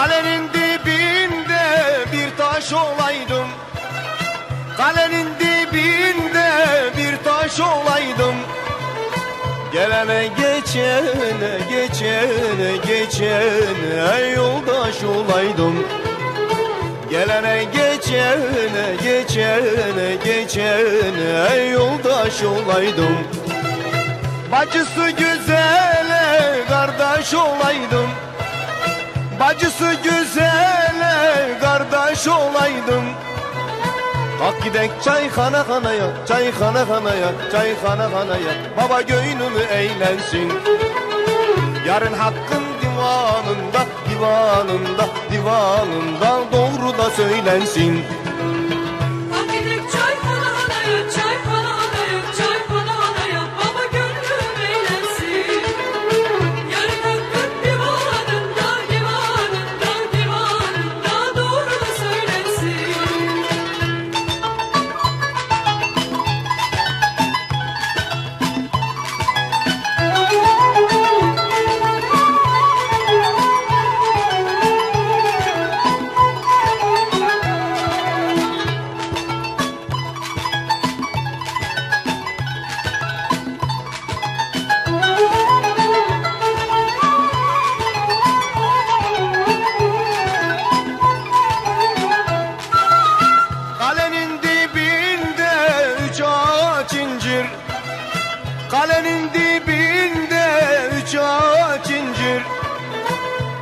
Kalenin dibinde bir taş olaydım. Kalenin dibinde bir taş olaydım. Gelene geçene geçene geçene yoldaş olaydım. Gelene geçene geçene geçene yoldaş olaydım. Bacısı güzele kardeş olaydım. Bacısı güzele kardeş olaydım. Kalk gidek çayxana xanaya, çayxana xanaya, çayxana xanaya Baba göynümü eğlensin. Yarın hakkın divanında, divanında, divanında Doğru da söylensin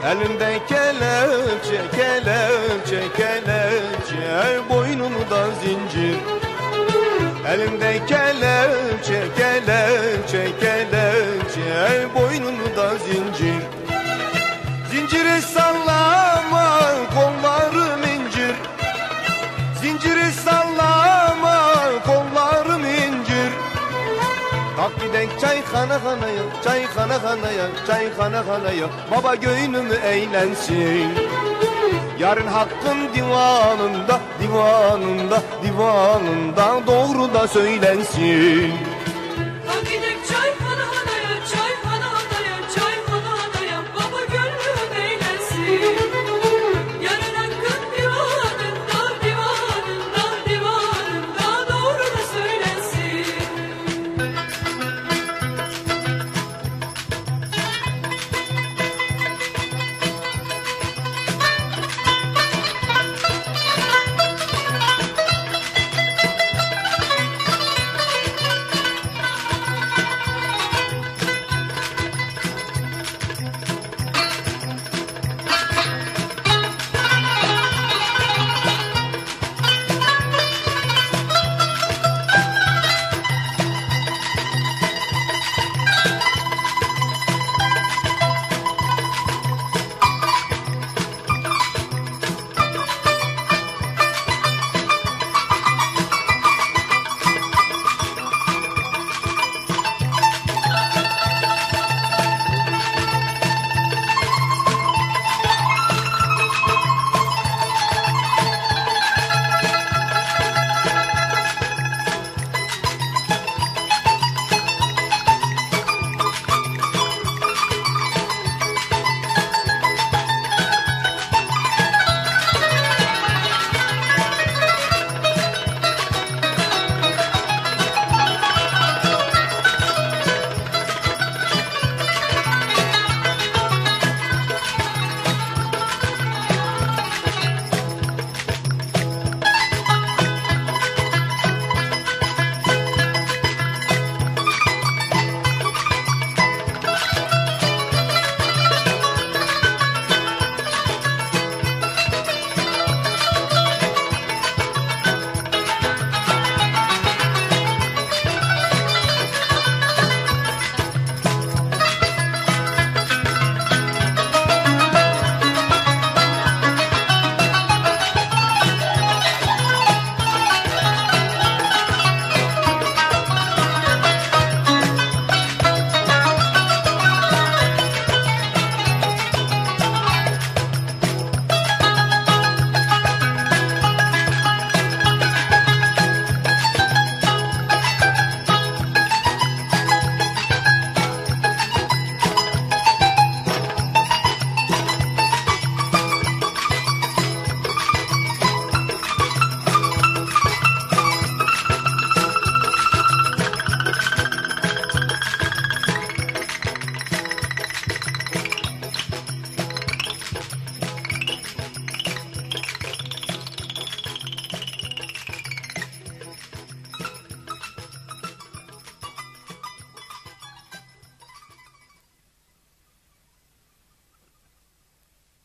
Elinde kelepçe, kelepçe, kelepçe Boynunda zincir. Elimde kelepçe, kelepçe, gidek çayxana xanaya, çayxana xanaya, çayxana xanaya Baba göynümü eğlensin. Yarın hakkın divanında, divanında, divanında Doğru da söylensin